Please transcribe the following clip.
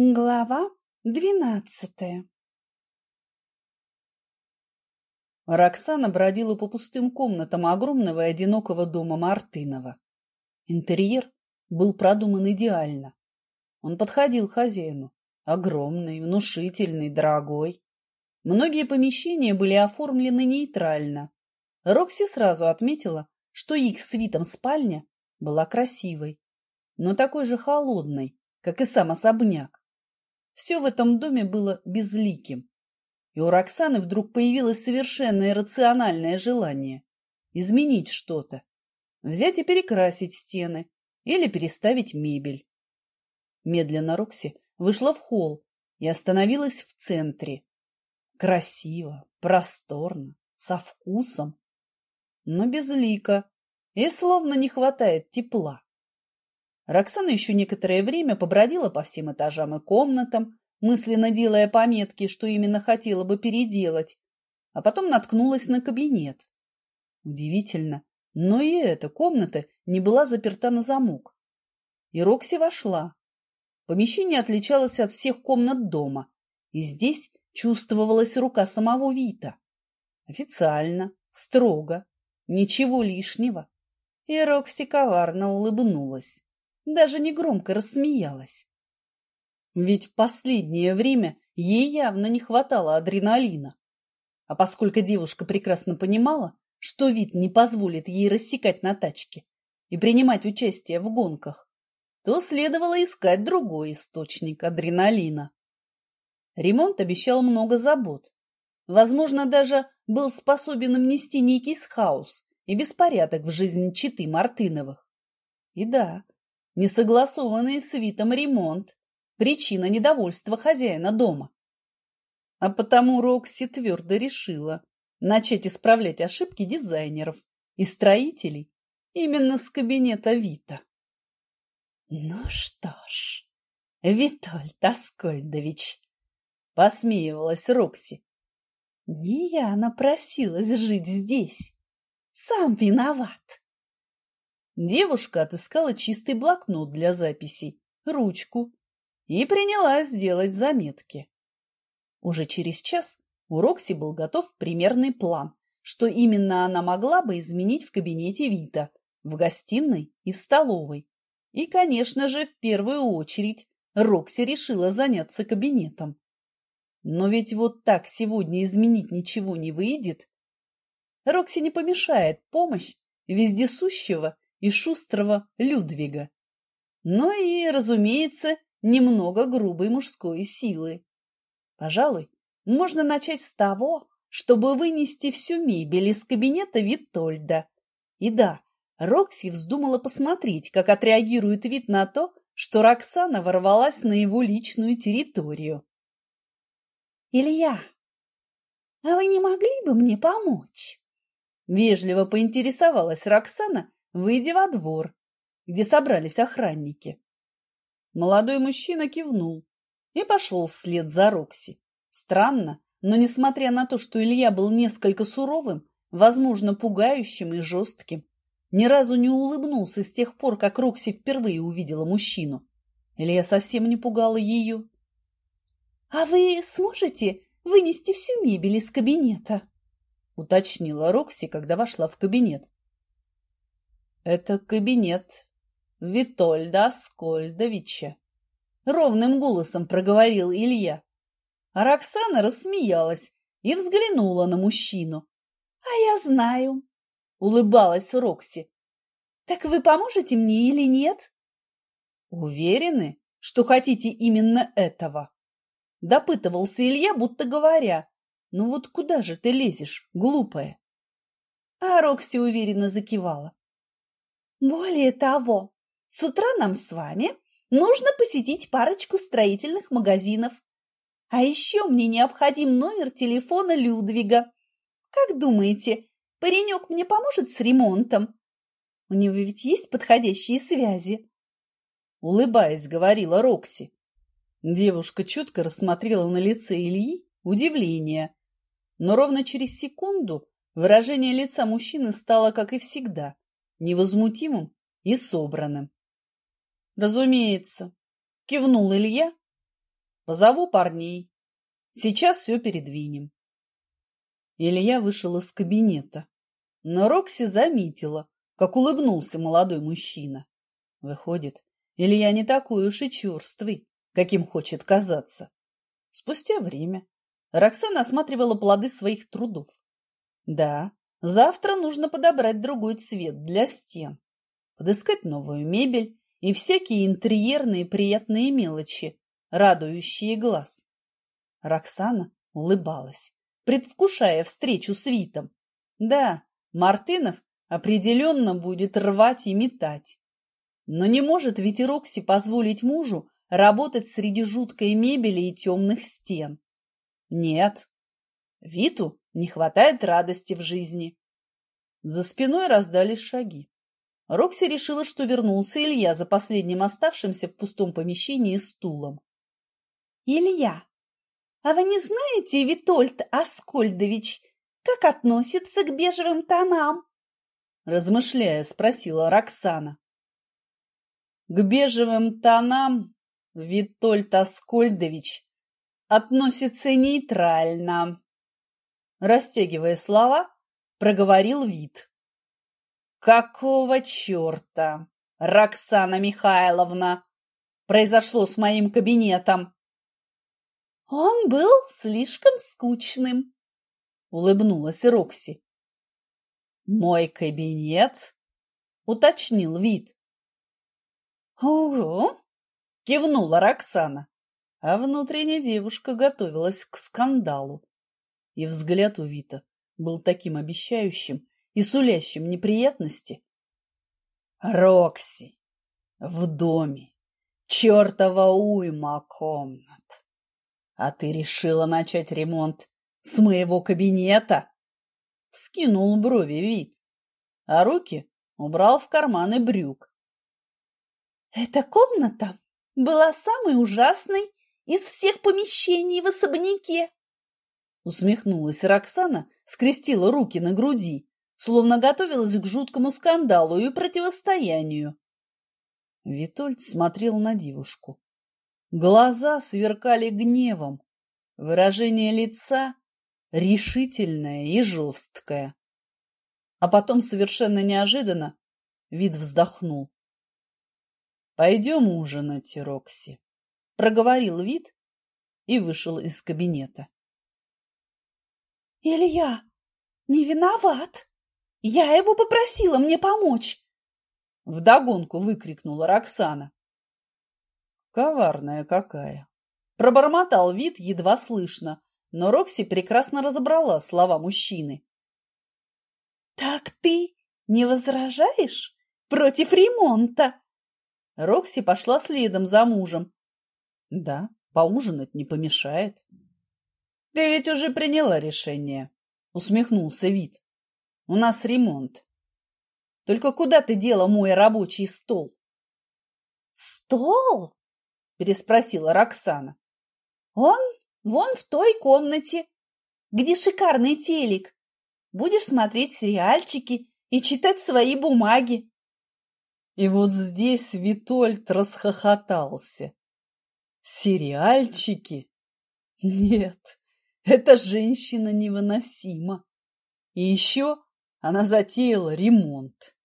Глава двенадцатая Роксана бродила по пустым комнатам огромного и одинокого дома Мартынова. Интерьер был продуман идеально. Он подходил хозяину. Огромный, внушительный, дорогой. Многие помещения были оформлены нейтрально. Рокси сразу отметила, что их свитом спальня была красивой, но такой же холодной, как и сам особняк. Все в этом доме было безликим. И у Роксаны вдруг появилось совершенно иррациональное желание изменить что-то, взять и перекрасить стены или переставить мебель. Медленно Рокси вышла в холл и остановилась в центре. Красиво, просторно, со вкусом, но безлико, и словно не хватает тепла. Роксана еще некоторое время побродила по всем этажам и комнатам, мысленно делая пометки, что именно хотела бы переделать, а потом наткнулась на кабинет. Удивительно, но и эта комната не была заперта на замок. И Рокси вошла. Помещение отличалось от всех комнат дома, и здесь чувствовалась рука самого Вита. Официально, строго, ничего лишнего. И Рокси коварно улыбнулась даже негромко рассмеялась. Ведь в последнее время ей явно не хватало адреналина. А поскольку девушка прекрасно понимала, что вид не позволит ей рассекать на тачке и принимать участие в гонках, то следовало искать другой источник адреналина. Ремонт обещал много забот. Возможно, даже был способен внести некий хаос и беспорядок в жизнь читы Мартыновых. И да, несогласованный с Витом ремонт, причина недовольства хозяина дома. А потому Рокси твердо решила начать исправлять ошибки дизайнеров и строителей именно с кабинета Вита. Ну что ж, Витольд Аскольдович, посмеивалась Рокси. Не я напросилась жить здесь. Сам виноват. Девушка отыскала чистый блокнот для записей, ручку и принялась делать заметки. Уже через час у Рокси был готов примерный план, что именно она могла бы изменить в кабинете Вита, в гостиной и в столовой. И, конечно же, в первую очередь Рокси решила заняться кабинетом. Но ведь вот так сегодня изменить ничего не выйдет. Рокси не помешает помощь вездесущего и шустрого Людвига. Но и, разумеется, немного грубой мужской силы. Пожалуй, можно начать с того, чтобы вынести всю мебель из кабинета Витольда. И да, Рокси вздумала посмотреть, как отреагирует вид на то, что Роксана ворвалась на его личную территорию. «Илья, а вы не могли бы мне помочь?» Вежливо поинтересовалась Роксана, выйдя во двор, где собрались охранники. Молодой мужчина кивнул и пошел вслед за Рокси. Странно, но несмотря на то, что Илья был несколько суровым, возможно, пугающим и жестким, ни разу не улыбнулся с тех пор, как Рокси впервые увидела мужчину. Илья совсем не пугала ее. — А вы сможете вынести всю мебель из кабинета? — уточнила Рокси, когда вошла в кабинет. Это кабинет Витольда Аскольдовича. Ровным голосом проговорил Илья. А Роксана рассмеялась и взглянула на мужчину. А я знаю, улыбалась Рокси. Так вы поможете мне или нет? Уверены, что хотите именно этого? Допытывался Илья, будто говоря. Ну вот куда же ты лезешь, глупая? А Рокси уверенно закивала. Более того, с утра нам с вами нужно посетить парочку строительных магазинов. А еще мне необходим номер телефона Людвига. Как думаете, паренек мне поможет с ремонтом? У него ведь есть подходящие связи. Улыбаясь, говорила Рокси. Девушка чутко рассмотрела на лице Ильи удивление. Но ровно через секунду выражение лица мужчины стало, как и всегда, невозмутимым и собранным. Разумеется, кивнул Илья Позову парней. Сейчас все передвинем. Илья вышел из кабинета, но Рокси заметила, как улыбнулся молодой мужчина. Выходит, Илья не такой уж и черствый, каким хочет казаться. Спустя время Роксана осматривала плоды своих трудов. Да, завтра нужно подобрать другой цвет для стен, подыскать новую мебель и всякие интерьерные приятные мелочи, радующие глаз. Роксана улыбалась, предвкушая встречу с Витом. Да, Мартынов определенно будет рвать и метать. Но не может ведь Рокси позволить мужу работать среди жуткой мебели и темных стен. Нет, Виту не хватает радости в жизни. За спиной раздались шаги. Рокси решила, что вернулся Илья за последним оставшимся в пустом помещении стулом. «Илья, а вы не знаете, Витольд Аскольдович, как относится к бежевым тонам?» Размышляя, спросила Роксана. К бежевым тонам Витольд Аскольдович относится нейтрально. Растягивая слова, проговорил Вит. Какого черта, Роксана Михайловна, произошло с моим кабинетом? Он был слишком скучным, улыбнулась Рокси. Мой кабинет? уточнил Вит. Ого! кивнула Роксана, а внутренняя девушка готовилась к скандалу. И взгляд у Вита был таким обещающим, и сулящим неприятности? Рокси, в доме чертова уйма комнат. А ты решила начать ремонт с моего кабинета? Скинул брови вид, а руки убрал в карманы брюк. Эта комната была самой ужасной из всех помещений в особняке. Усмехнулась Роксана, скрестила руки на груди словно готовилась к жуткому скандалу и противостоянию. Витольд смотрел на девушку. Глаза сверкали гневом, выражение лица решительное и жесткое. А потом совершенно неожиданно вид вздохнул. «Пойдем ужинать, Рокси», — проговорил вид и вышел из кабинета. «Илья не виноват!» Я его попросила мне помочь. Вдогонку выкрикнула Роксана. Коварная какая. Пробормотал вид едва слышно, но Рокси прекрасно разобрала слова мужчины. Так ты не возражаешь против ремонта? Рокси пошла следом за мужем. Да, поужинать не помешает. Ты ведь уже приняла решение, усмехнулся вид. У нас ремонт. Только куда ты дела мой рабочий стол? Стол? Переспросила Роксана. Он вон в той комнате, где шикарный телек. Будешь смотреть сериальчики и читать свои бумаги. И вот здесь Витольд расхохотался. Сериальчики? Нет, эта женщина невыносима. И еще она затеяла ремонт.